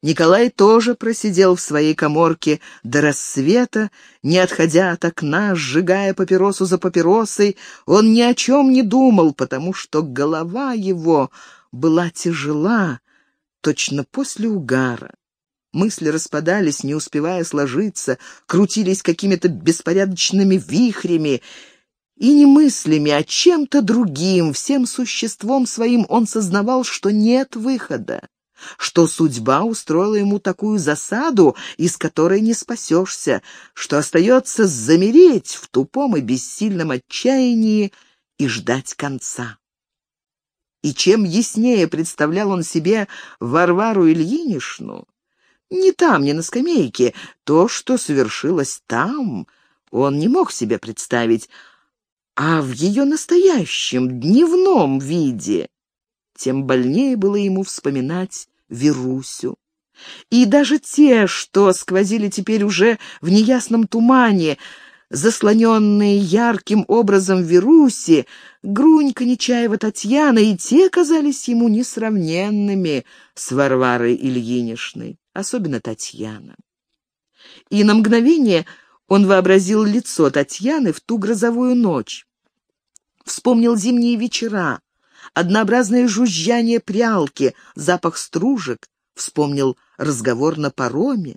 Николай тоже просидел в своей коморке до рассвета, не отходя от окна, сжигая папиросу за папиросой. Он ни о чем не думал, потому что голова его была тяжела, точно после угара. Мысли распадались, не успевая сложиться, крутились какими-то беспорядочными вихрями, и не мыслями, а чем-то другим, всем существом своим он сознавал, что нет выхода что судьба устроила ему такую засаду, из которой не спасешься, что остается замереть в тупом и бессильном отчаянии и ждать конца. И чем яснее представлял он себе Варвару Ильинишну, не там, не на скамейке, то, что совершилось там, он не мог себе представить, а в ее настоящем, дневном виде, тем больнее было ему вспоминать Верусю. И даже те, что сквозили теперь уже в неясном тумане, заслоненные ярким образом Веруси, Грунька, Нечаева, Татьяна, и те казались ему несравненными с Варварой Ильинишной, особенно Татьяна. И на мгновение он вообразил лицо Татьяны в ту грозовую ночь. Вспомнил зимние вечера, однообразное жужжание прялки, запах стружек, вспомнил разговор на пароме.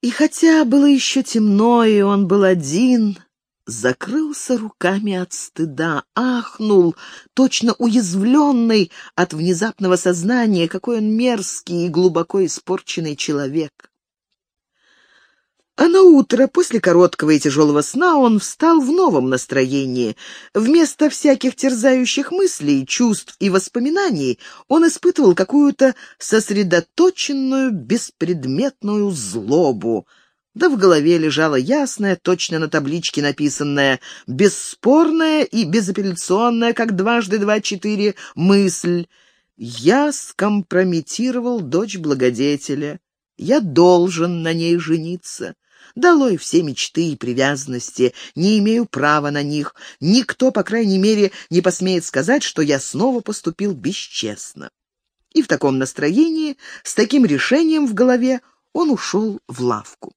И хотя было еще темно, и он был один, закрылся руками от стыда, ахнул, точно уязвленный от внезапного сознания, какой он мерзкий и глубоко испорченный человек. На утро, после короткого и тяжелого сна, он встал в новом настроении. Вместо всяких терзающих мыслей, чувств и воспоминаний он испытывал какую-то сосредоточенную, беспредметную злобу. Да в голове лежала ясная, точно на табличке написанная, бесспорная и безапелляционная, как дважды два четыре, мысль. «Я скомпрометировал дочь благодетеля. Я должен на ней жениться». Долой все мечты и привязанности, не имею права на них. Никто, по крайней мере, не посмеет сказать, что я снова поступил бесчестно. И в таком настроении, с таким решением в голове, он ушел в лавку.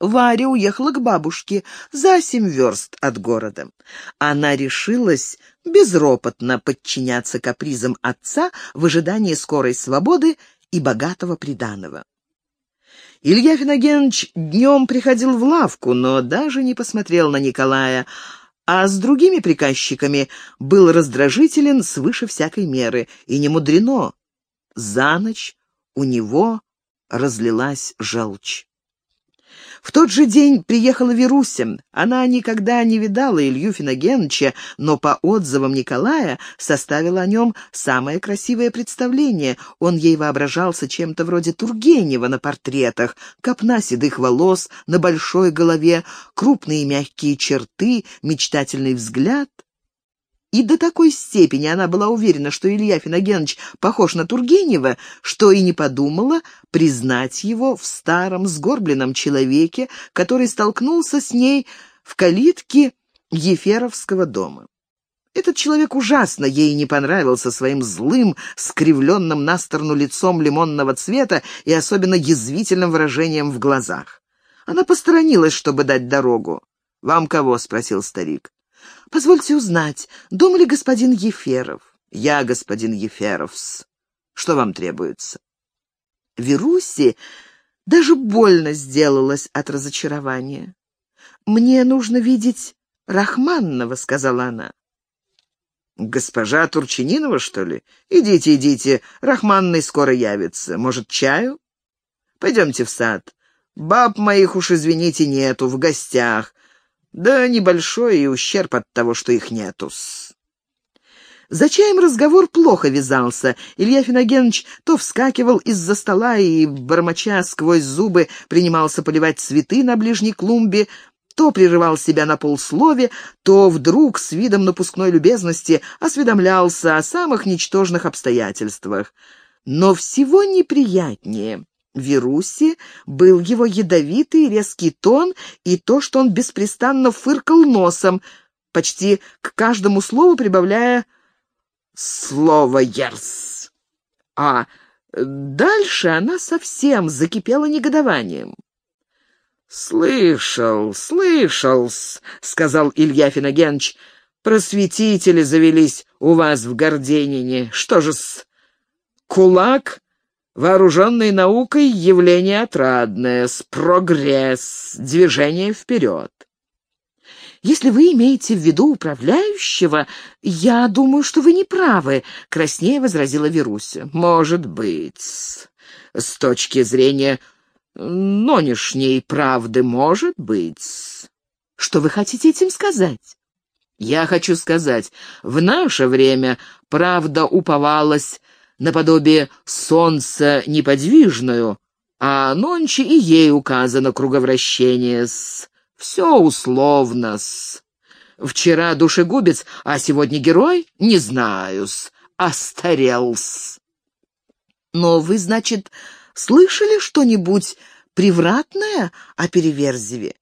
Варя уехала к бабушке за семь верст от города. Она решилась безропотно подчиняться капризам отца в ожидании скорой свободы и богатого приданого. Илья Финогенович днем приходил в лавку, но даже не посмотрел на Николая, а с другими приказчиками был раздражителен свыше всякой меры, и не мудрено. За ночь у него разлилась желчь. В тот же день приехала Веруся. Она никогда не видала Илью Финогеновича, но по отзывам Николая составила о нем самое красивое представление. Он ей воображался чем-то вроде Тургенева на портретах. Копна седых волос на большой голове, крупные мягкие черты, мечтательный взгляд — и до такой степени она была уверена, что Илья Финогенович похож на Тургенева, что и не подумала признать его в старом сгорбленном человеке, который столкнулся с ней в калитке Еферовского дома. Этот человек ужасно ей не понравился своим злым, скривленным на сторону лицом лимонного цвета и особенно язвительным выражением в глазах. Она посторонилась, чтобы дать дорогу. «Вам кого?» — спросил старик. Позвольте узнать, дома ли господин Еферов? Я господин Еферовс. Что вам требуется? Веруси даже больно сделалось от разочарования. «Мне нужно видеть Рахманного», — сказала она. «Госпожа Турчининова, что ли? Идите, идите, Рахманный скоро явится. Может, чаю? Пойдемте в сад. Баб моих уж, извините, нету, в гостях. Да небольшой и ущерб от того, что их нету-с. За чаем разговор плохо вязался. Илья Финогенович то вскакивал из-за стола и, бормоча сквозь зубы, принимался поливать цветы на ближней клумбе, то прерывал себя на полслове, то вдруг с видом напускной любезности осведомлялся о самых ничтожных обстоятельствах. Но всего неприятнее Вирусе был его ядовитый резкий тон и то, что он беспрестанно фыркал носом, почти к каждому слову прибавляя слово «ерс». А Дальше она совсем закипела негодованием. «Слышал, слышал сказал Илья Финогенович. «Просветители завелись у вас в Горденине. Что же-с, кулак, вооруженный наукой, явление отрадное, с прогресс, движение вперед». «Если вы имеете в виду управляющего, я думаю, что вы не правы», — краснее возразила Веруся. «Может быть, с точки зрения нонешней правды, может быть». «Что вы хотите этим сказать?» «Я хочу сказать, в наше время правда уповалась наподобие солнца неподвижную, а нонче и ей указано круговращение с все условно-с. Вчера душегубец, а сегодня герой? Не знаю-с. Остарел-с. Но вы, значит, слышали что-нибудь превратное о Переверзеве?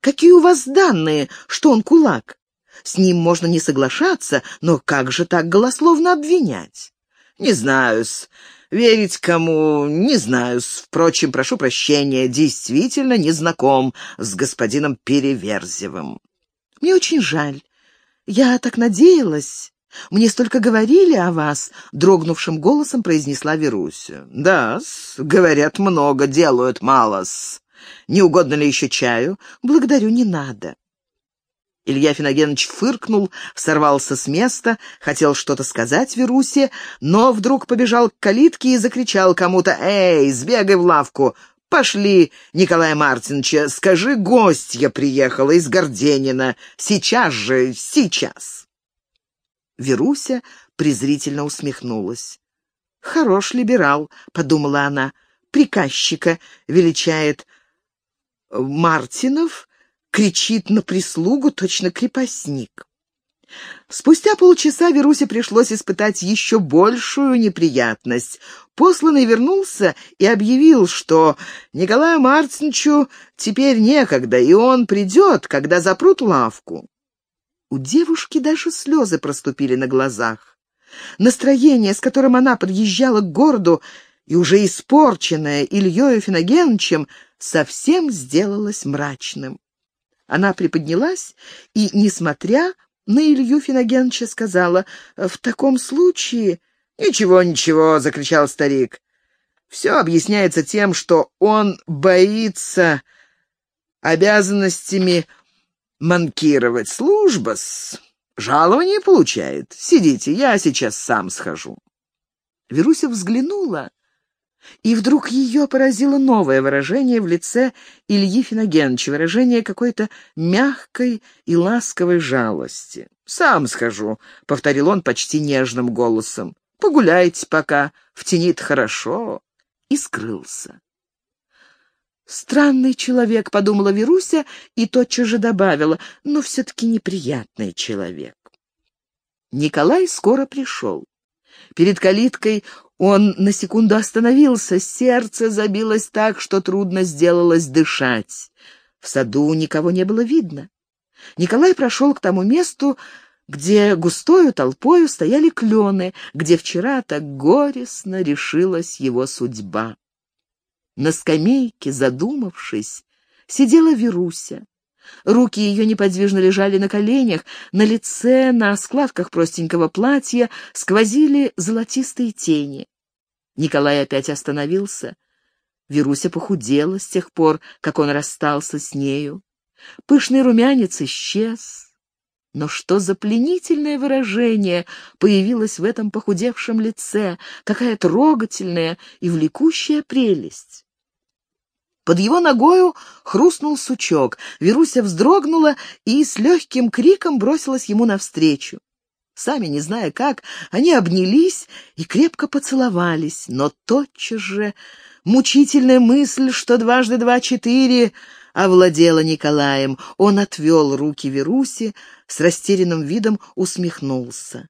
Какие у вас данные, что он кулак? С ним можно не соглашаться, но как же так голословно обвинять? Не знаю-с. Верить кому, не знаю. Впрочем, прошу прощения, действительно не знаком с господином Переверзевым. Мне очень жаль. Я так надеялась. Мне столько говорили о вас, дрогнувшим голосом произнесла Веруся. Да, говорят много, делают мало. -с. Не угодно ли еще чаю? Благодарю, не надо. Илья Финогенович фыркнул, сорвался с места, хотел что-то сказать Верусе, но вдруг побежал к калитке и закричал кому-то «Эй, сбегай в лавку! Пошли, Николая Мартиновича, скажи, гостья приехала из Горденина. Сейчас же, сейчас!» Веруся презрительно усмехнулась. «Хорош либерал», — подумала она, — «приказчика величает Мартинов кричит на прислугу, точно крепостник. Спустя полчаса Верусе пришлось испытать еще большую неприятность. Посланный вернулся и объявил, что Николаю Мартиновичу теперь некогда, и он придет, когда запрут лавку. У девушки даже слезы проступили на глазах. Настроение, с которым она подъезжала к городу, и уже испорченное Ильей Финогеновичем, совсем сделалось мрачным. Она приподнялась и, несмотря на Илью Финогеновича, сказала, «В таком случае...» «Ничего, ничего», — закричал старик. «Все объясняется тем, что он боится обязанностями манкировать. Служба-с. Жалование получает. Сидите, я сейчас сам схожу». Веруся взглянула и вдруг ее поразило новое выражение в лице Ильи Финогеновича, выражение какой-то мягкой и ласковой жалости. «Сам схожу», — повторил он почти нежным голосом. «Погуляйте пока, в тени хорошо». И скрылся. «Странный человек», — подумала Веруся и тотчас же добавила, «но все-таки неприятный человек». Николай скоро пришел. Перед калиткой он на секунду остановился, сердце забилось так, что трудно сделалось дышать. В саду никого не было видно. Николай прошел к тому месту, где густою толпою стояли клены, где вчера так горестно решилась его судьба. На скамейке, задумавшись, сидела Веруся. Руки ее неподвижно лежали на коленях, на лице, на складках простенького платья сквозили золотистые тени. Николай опять остановился. Веруся похудела с тех пор, как он расстался с нею. Пышный румянец исчез. Но что за пленительное выражение появилось в этом похудевшем лице, какая трогательная и влекущая прелесть! Под его ногою хрустнул сучок. Веруся вздрогнула и с легким криком бросилась ему навстречу. Сами не зная как, они обнялись и крепко поцеловались, но тотчас же мучительная мысль, что дважды два четыре, овладела Николаем. Он отвел руки Веруси, с растерянным видом усмехнулся.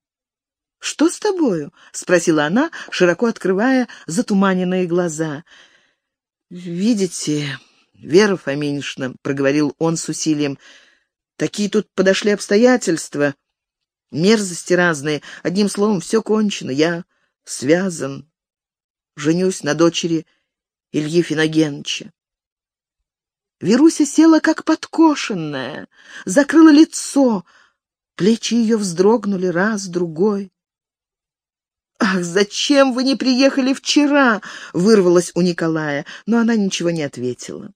«Что с тобою?» — спросила она, широко открывая затуманенные глаза. «Видите, Вера Фоминишна», — проговорил он с усилием, — «такие тут подошли обстоятельства, мерзости разные, одним словом, все кончено, я связан». женюсь на дочери Ильи Финогеновича. Веруся села как подкошенная, закрыла лицо, плечи ее вздрогнули раз, другой. «Ах, зачем вы не приехали вчера?» — вырвалось у Николая, но она ничего не ответила.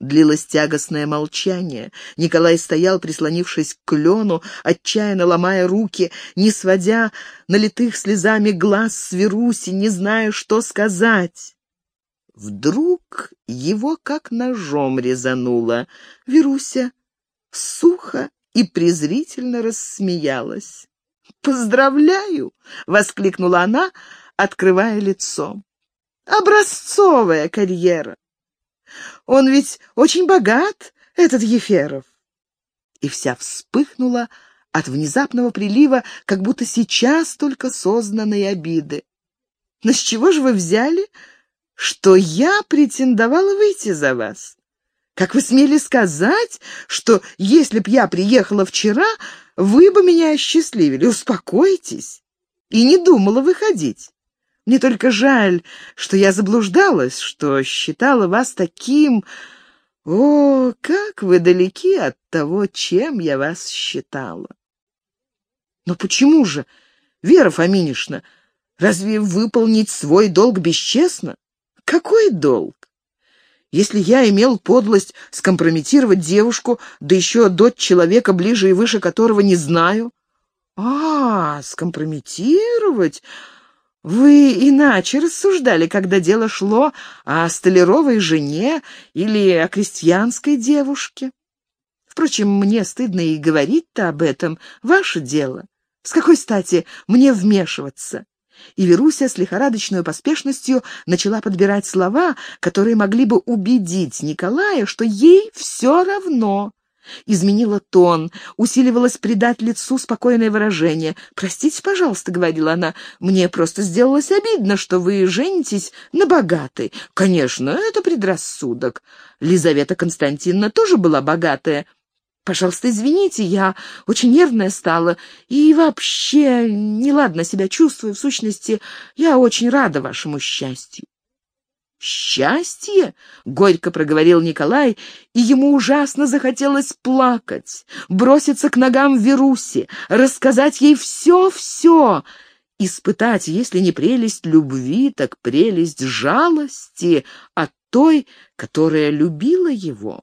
Длилось тягостное молчание. Николай стоял, прислонившись к клену, отчаянно ломая руки, не сводя налитых слезами глаз с Веруси, не зная, что сказать. Вдруг его как ножом резануло. Веруся сухо и презрительно рассмеялась. «Поздравляю!» — воскликнула она, открывая лицо. «Образцовая карьера! Он ведь очень богат, этот Еферов!» И вся вспыхнула от внезапного прилива, как будто сейчас только сознанной обиды. «Но с чего же вы взяли, что я претендовала выйти за вас. Как вы смели сказать, что если б я приехала вчера, вы бы меня осчастливили? Успокойтесь. И не думала выходить. Мне только жаль, что я заблуждалась, что считала вас таким... О, как вы далеки от того, чем я вас считала. Но почему же, Вера Фоминишна, разве выполнить свой долг бесчестно? Какой долг? Если я имел подлость скомпрометировать девушку, да еще дочь человека, ближе и выше которого не знаю... А, скомпрометировать? Вы иначе рассуждали, когда дело шло о столяровой жене или о крестьянской девушке. Впрочем, мне стыдно и говорить-то об этом. Ваше дело. С какой стати мне вмешиваться? И Веруся с лихорадочной поспешностью начала подбирать слова, которые могли бы убедить Николая, что ей все равно. Изменила тон, усиливалась придать лицу спокойное выражение. «Простите, пожалуйста», — говорила она, — «мне просто сделалось обидно, что вы женитесь на богатой. Конечно, это предрассудок. Лизавета Константиновна тоже была богатая, Пожалуйста, извините, я очень нервная стала и вообще неладно себя чувствую. В сущности, я очень рада вашему счастью. «Счастье?» — горько проговорил Николай, и ему ужасно захотелось плакать, броситься к ногам Веруси, рассказать ей все-все, испытать, если не прелесть любви, так прелесть жалости от той, которая любила его.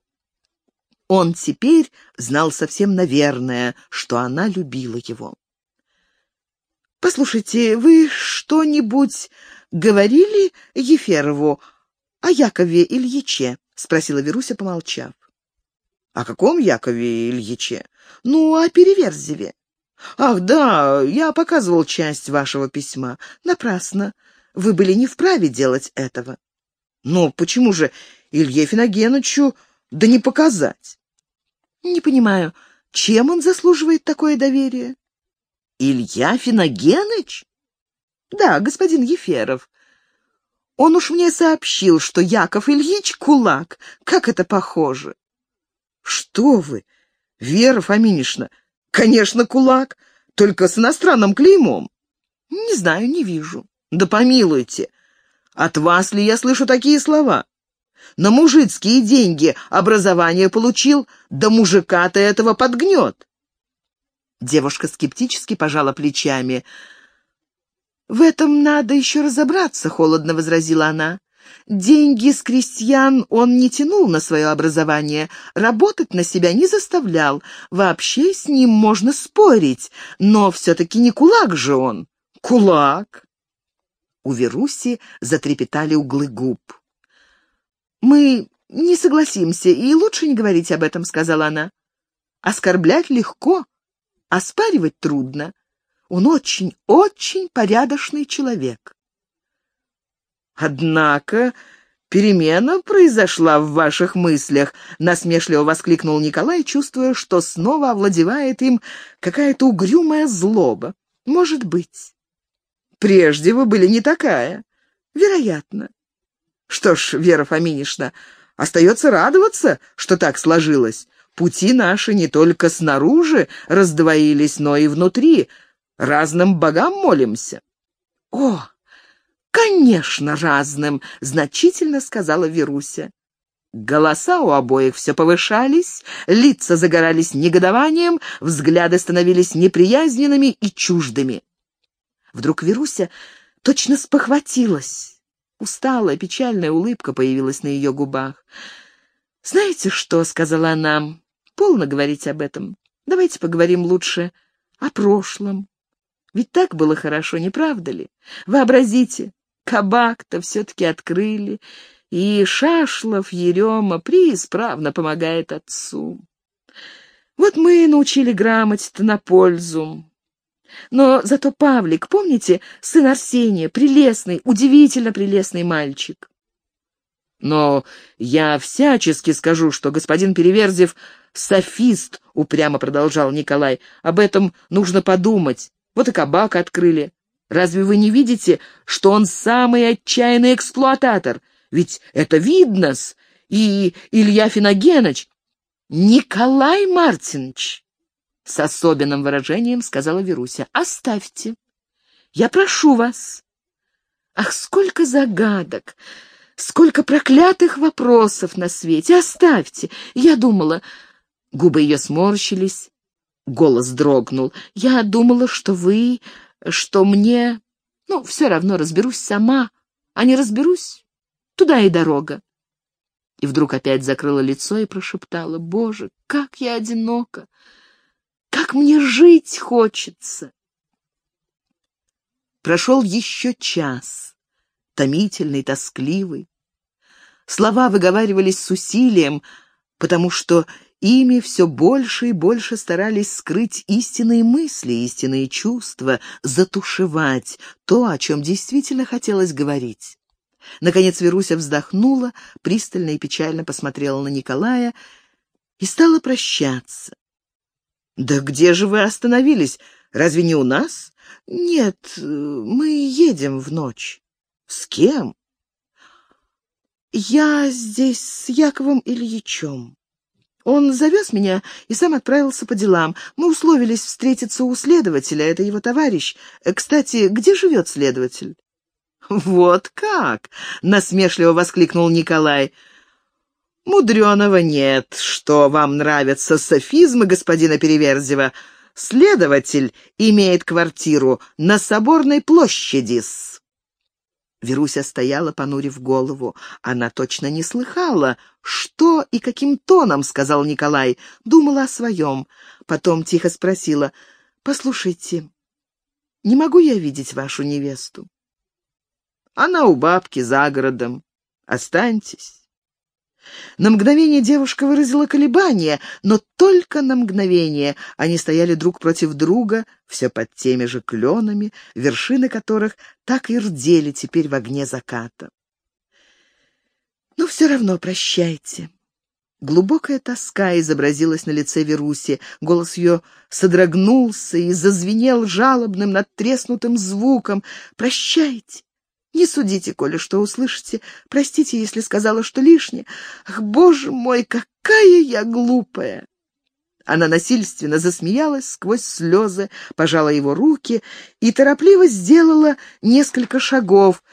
Он теперь знал совсем наверное, что она любила его. «Послушайте, вы что-нибудь говорили Еферову о Якове Ильиче?» — спросила Веруся, помолчав. «О каком Якове Ильиче?» «Ну, о Переверзеве». «Ах, да, я показывал часть вашего письма. Напрасно. Вы были не вправе делать этого». «Но почему же Илье Финогеновичу да не показать. Не понимаю, чем он заслуживает такое доверие? Илья Финогеныч? Да, господин Еферов. Он уж мне сообщил, что Яков Ильич кулак. Как это похоже? Что вы, Вера Фоминишна, конечно, кулак, только с иностранным клеймом. Не знаю, не вижу. Да помилуйте, от вас ли я слышу такие слова? На мужицкие деньги образование получил, да мужика-то этого подгнет. Девушка скептически пожала плечами. «В этом надо еще разобраться», — холодно возразила она. «Деньги с крестьян он не тянул на свое образование, работать на себя не заставлял. Вообще с ним можно спорить, но все-таки не кулак же он». «Кулак!» У Веруси затрепетали углы губ. «Мы не согласимся, и лучше не говорить об этом», — сказала она. «Оскорблять легко, оспаривать трудно. Он очень, очень порядочный человек». «Однако перемена произошла в ваших мыслях», — насмешливо воскликнул Николай, чувствуя, что снова овладевает им какая-то угрюмая злоба. «Может быть. Прежде вы были не такая. Вероятно. Что ж, Вера Фоминишна, остается радоваться, что так сложилось. Пути наши не только снаружи раздвоились, но и внутри. Разным богам молимся. О, «Конечно, разным», — значительно сказала Веруся. Голоса у обоих все повышались, лица загорались негодованием, взгляды становились неприязненными и чуждыми. Вдруг Веруся точно спохватилась. Усталая, печальная улыбка появилась на ее губах. «Знаете что?» — сказала она. «Полно говорить об этом. Давайте поговорим лучше о прошлом. Ведь так было хорошо, не правда ли? Вообразите, кабак-то все-таки открыли, и Шашлов Ерема преисправно помогает отцу. Вот мы научили грамоте-то на пользу. Но зато Павлик, помните, сын Арсения, прелестный, удивительно прелестный мальчик. Но я всячески скажу, что господин Переверзев — софист, — упрямо продолжал Николай. Об этом нужно подумать. Вот и кабак открыли. Разве вы не видите, что он самый отчаянный эксплуататор? Ведь это видно-с. И Илья Финогенович... Николай Мартинович, с особенным выражением сказала Веруся, оставьте. Я прошу вас. Ах, сколько загадок, сколько проклятых вопросов на свете. Оставьте. Я думала... Губы ее сморщились, голос дрогнул. Я думала, что вы, что мне... Ну, все равно разберусь сама, а не разберусь, Туда и дорога. И вдруг опять закрыла лицо и прошептала, «Боже, как я одинока! Как мне жить хочется!» Прошел еще час, томительный, тоскливый. Слова выговаривались с усилием, потому что ими все больше и больше старались скрыть истинные мысли, истинные чувства, затушевать то, о чем действительно хотелось говорить. Наконец Веруся вздохнула, пристально и печально посмотрела на Николая и стала прощаться. «Да где же вы остановились? Разве не у нас?» «Нет, мы едем в ночь». «С кем?» «Я здесь с Яковом Ильичем. Он завез меня и сам отправился по делам. Мы условились встретиться у следователя, это его товарищ. Кстати, где живет следователь?» «Вот как!» — насмешливо воскликнул Николай. «Мудреного нет, что вам нравятся софизмы господина Переверзева. Следователь имеет квартиру на Соборной площади -с. Веруся стояла, понурив голову. Она точно не слыхала, что и каким тоном сказал Николай. Думала о своем. Потом тихо спросила, «Послушайте, не могу я видеть вашу невесту?» Она у бабки за городом. Останьтесь. На мгновение девушка выразила колебание, но только на мгновение они стояли друг против друга, все под теми же кленами, вершины которых так и рдели теперь в огне заката. «Но все равно прощайте». Глубокая тоска изобразилась на лице Веруси, голос ее содрогнулся и зазвенел жалобным, надтреснутым звуком. «Прощайте! Не судите, Коля, что услышите. Простите, если сказала, что лишнее. Ах, боже мой, какая я глупая!» Она насильственно засмеялась сквозь слезы, пожала его руки и торопливо сделала несколько шагов.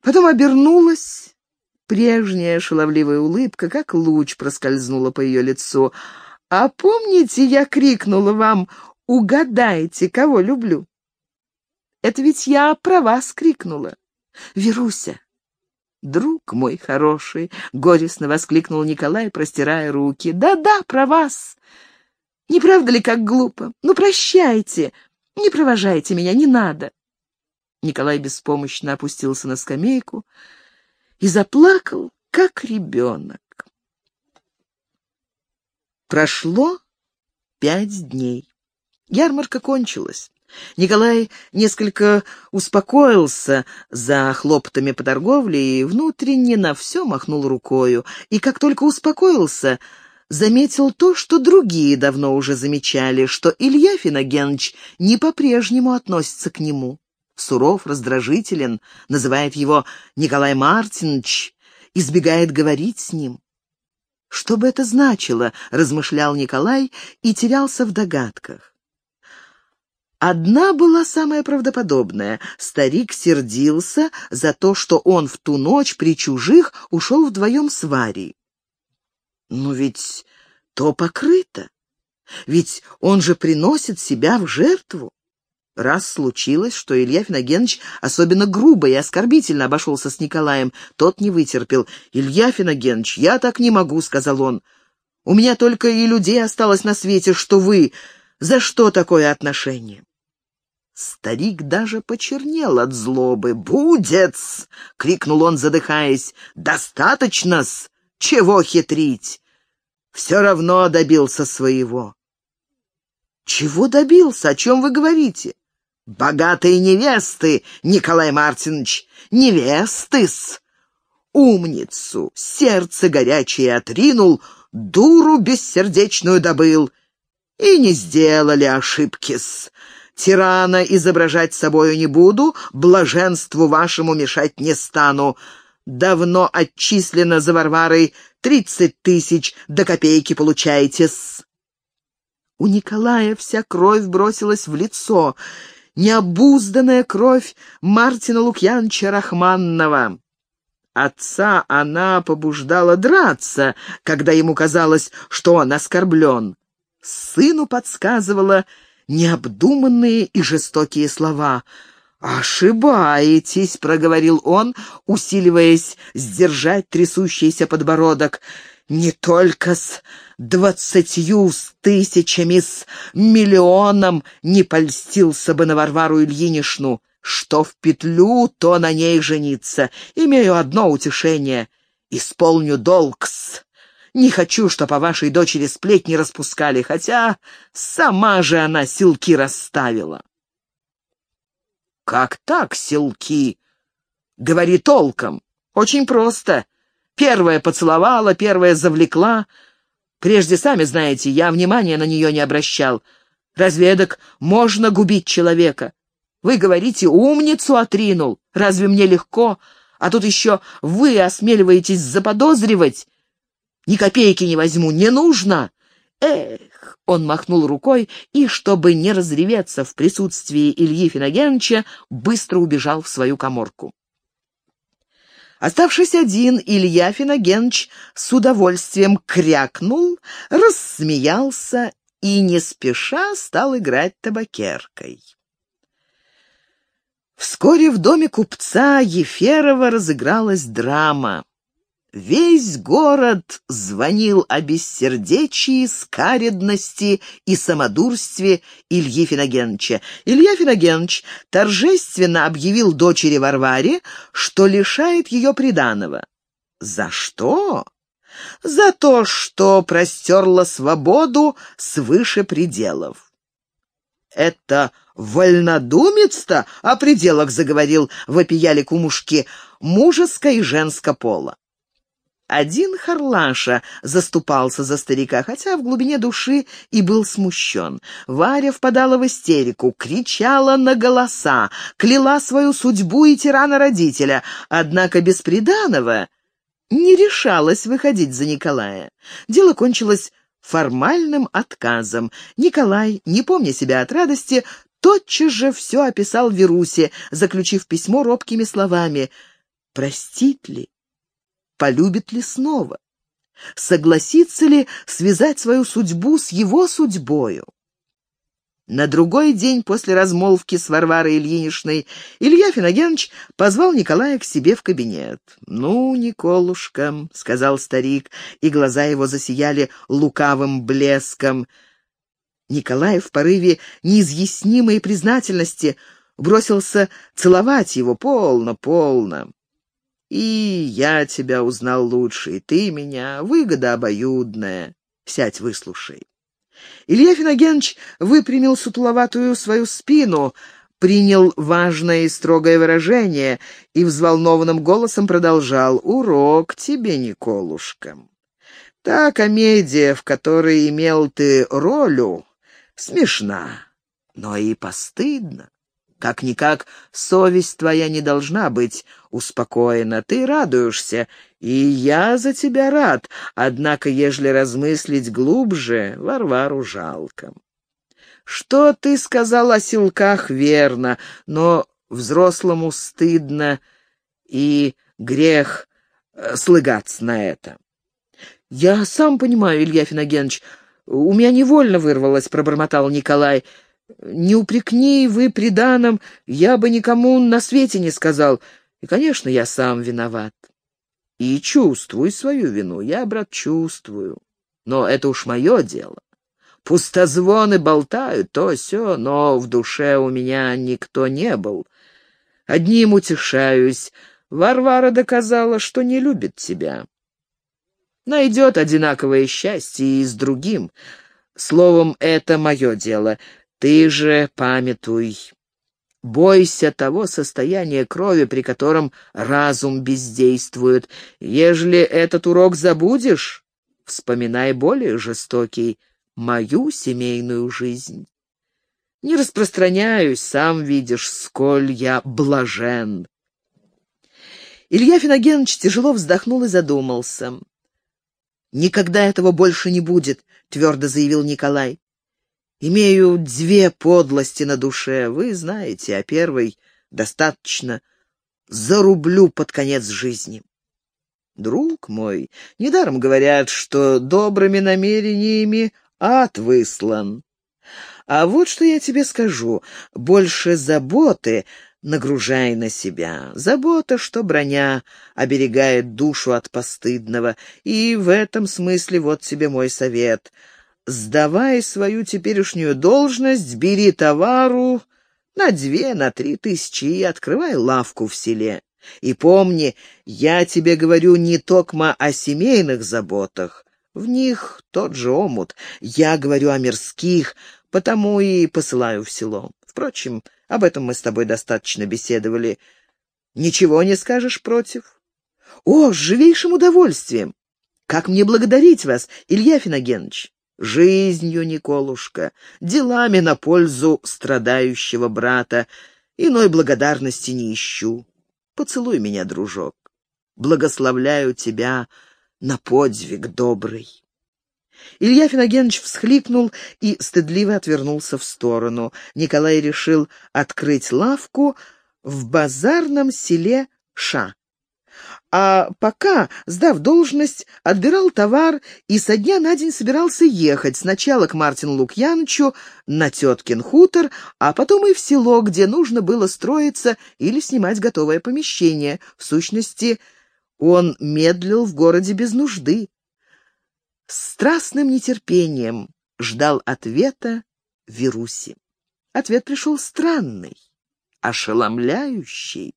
Потом обернулась. Прежняя шаловливая улыбка, как луч, проскользнула по ее лицу. «А помните, я крикнула вам, угадайте, кого люблю?» «Это ведь я про вас крикнула». Веруся!» «Друг мой хороший!» — горестно воскликнул Николай, простирая руки. «Да-да, про вас! Не правда ли, как глупо? Ну, прощайте! Не провожайте меня, не надо!» Николай беспомощно опустился на скамейку и заплакал, как ребенок. Прошло пять дней. Ярмарка кончилась. Николай несколько успокоился за хлопотами по торговле и внутренне на все махнул рукою. И как только успокоился, заметил то, что другие давно уже замечали, что Илья Финогенович не по-прежнему относится к нему. Суров, раздражителен, называет его Николай Мартинович, избегает говорить с ним. Что бы это значило, размышлял Николай и терялся в догадках. Одна была самая правдоподобная. Старик сердился за то, что он в ту ночь при чужих ушел вдвоем с Варей. Но ведь то покрыто. Ведь он же приносит себя в жертву. Раз случилось, что Илья Финогенович особенно грубо и оскорбительно обошелся с Николаем, тот не вытерпел. «Илья Финогенович, я так не могу», — сказал он. «У меня только и людей осталось на свете, что вы. За что такое отношение?» Старик даже почернел от злобы. «Будец!» — крикнул он, задыхаясь. «Достаточно-с! Чего хитрить? Все равно добился своего». «Чего добился? О чем вы говорите?» «Богатые невесты, Николай Мартинович, невесты-с!» Умницу, сердце горячее отринул, дуру бессердечную добыл. И не сделали ошибки-с. Тирана изображать собою не буду, блаженству вашему мешать не стану. Давно отчислено за Варварой тридцать тысяч, до копейки получаете-с. У Николая вся кровь бросилась в лицо, необузданная кровь Мартина Лукьяновича Рахманнова. Отца она побуждала драться, когда ему казалось, что он оскорблен. Сыну подсказывала необдуманные и жестокие слова. «Ошибаетесь», — проговорил он, усиливаясь сдержать трясущийся подбородок. «Не только с двадцатью с тысячами, с миллионом не польстился бы на Варвару Ильинишну. Что в петлю, то на ней жениться. Имею одно утешение. Исполню долг-с. Не хочу, чтоб о вашей дочери сплетни распускали, хотя сама же она силки расставила. Как так, силки? Говори толком. Очень просто. Первая поцеловала, первая завлекла. Прежде, сами знаете, я внимания на нее не обращал. Разведок можно губить человека. Вы говорите, умницу отринул. Разве мне легко? А тут еще вы осмеливаетесь заподозривать. Ни копейки не возьму, не нужно. Эх, он махнул рукой и, чтобы не разреветься в присутствии Ильи Финогеновича, быстро убежал в свою коморку. Оставшись один, Илья Финогенович с удовольствием крякнул, рассмеялся и не спеша стал играть табакеркой. Вскоре в доме купца Еферова разыгралась драма. Весь город звонил о бессердечии, скаредности и самодурстве Ильи Финогеновича. Илья Финогенович торжественно объявил дочери Варваре, что лишает ее приданого. За что? За то, что простерла свободу свыше пределов. Это вольнодумец-то о пределах заговорил, вопияли кумушки, мужеско и женско пола. Один Харлаша заступался за старика, хотя в глубине души и был смущен. Варя впадала в истерику, кричала на голоса, кляла свою судьбу и тирана родителя, однако бесприданного не решалась выходить за Николая. Дело кончилось формальным отказом. Николай, не помня себя от радости, тотчас же все описал Верусе, заключив письмо робкими словами «Простить ли?» Полюбит ли снова? Согласится ли связать свою судьбу с его судьбою? На другой день после размолвки с Варварой Ильиничной Илья Финогенович позвал Николая к себе в кабинет. «Ну, Николушка», — сказал старик, и глаза его засияли лукавым блеском. Николай в порыве неизъяснимой признательности бросился целовать его полно, полно. И я тебя узнал лучше, и ты меня. Выгода обоюдная. Сядь, выслушай. Илья Финогенович выпрямил сутуловатую свою спину, принял важное и строгое выражение и взволнованным голосом продолжал «Урок тебе, Николушка. Та комедия, в которой имел ты ролю, смешна, но и постыдна. Как-никак совесть твоя не должна быть успокоена. Ты радуешься, и я за тебя рад. Однако, ежели размыслить глубже, Варвару жалко. Что ты сказал о силках, верно, но взрослому стыдно и грех э, слыгаться на это. «Я сам понимаю, Илья Финогенович, у меня невольно вырвалось», — пробормотал Николай. «Не упрекни вы приданом, я бы никому на свете не сказал. И, конечно, я сам виноват. И чувствую свою вину, я, брат, чувствую. Но это уж мое дело. Пустозвоны болтают, то все, но в душе у меня никто не был. Одним утешаюсь. Варвара доказала, что не любит тебя. Найдет одинаковое счастье и с другим. Словом, это мое дело. Ты же памятуй. Бойся того состояния крови, при котором разум бездействует. Ежели этот урок забудешь, вспоминай более жестокий — мою семейную жизнь. Не распространяюсь, сам видишь, сколь я блажен. Илья Финогенович тяжело вздохнул и задумался. «Никогда этого больше не будет», — твердо заявил Николай. «Имею две подлости на душе, вы знаете, а первой достаточно. Зарублю под конец жизни». «Друг мой, недаром говорят, что добрыми намерениями ад выслан. А вот что я тебе скажу. Больше заботы нагружай на себя. Забота, что броня оберегает душу от постыдного. И в этом смысле вот тебе мой совет. Сдавай свою теперешнюю должность, бери товару на две, на три тысячи и открывай лавку в селе. И помни, я тебе говорю не токмо о семейных заботах, в них тот же омут. Я говорю о мирских, потому и посылаю в село. Впрочем, об этом мы с тобой достаточно беседовали. Ничего не скажешь против? О, с живейшим удовольствием! Как мне благодарить вас, Илья Финогенович? Жизнью, Николушка, делами на пользу страдающего брата. Иной благодарности не ищу. Поцелуй меня, дружок. Благословляю тебя, на подвиг добрый. Илья Финогенович всхлипнул и стыдливо отвернулся в сторону. Николай решил открыть лавку в базарном селе Ша. А пока, сдав должность, отбирал товар и со дня на день собирался ехать сначала к Мартину Лукьянычу на теткин хутор, а потом и в село, где нужно было строиться или снимать готовое помещение, в сущности, он медлил в городе без нужды. С страстным нетерпением ждал ответа Вируси. Ответ пришел странный, ошеломляющий.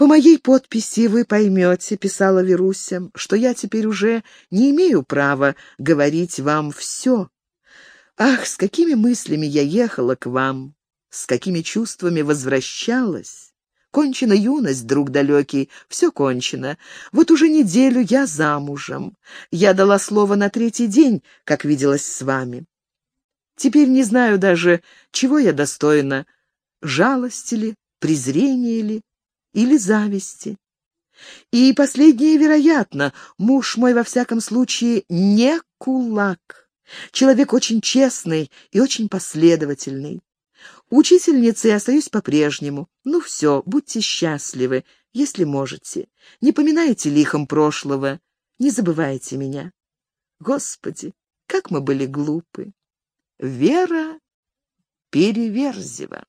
«По моей подписи вы поймете, — писала Веруся, — что я теперь уже не имею права говорить вам все. Ах, с какими мыслями я ехала к вам, с какими чувствами возвращалась!» Кончена юность, друг далекий, все кончено. Вот уже неделю я замужем. Я дала слово на третий день, как виделась с вами. Теперь не знаю даже, чего я достойна, жалости ли, презрения ли или зависти. И последнее вероятно, муж мой во всяком случае не кулак. Человек очень честный и очень последовательный. Учительницей остаюсь по-прежнему. Ну все, будьте счастливы, если можете. Не поминайте лихом прошлого, не забывайте меня. Господи, как мы были глупы. Вера Переверзева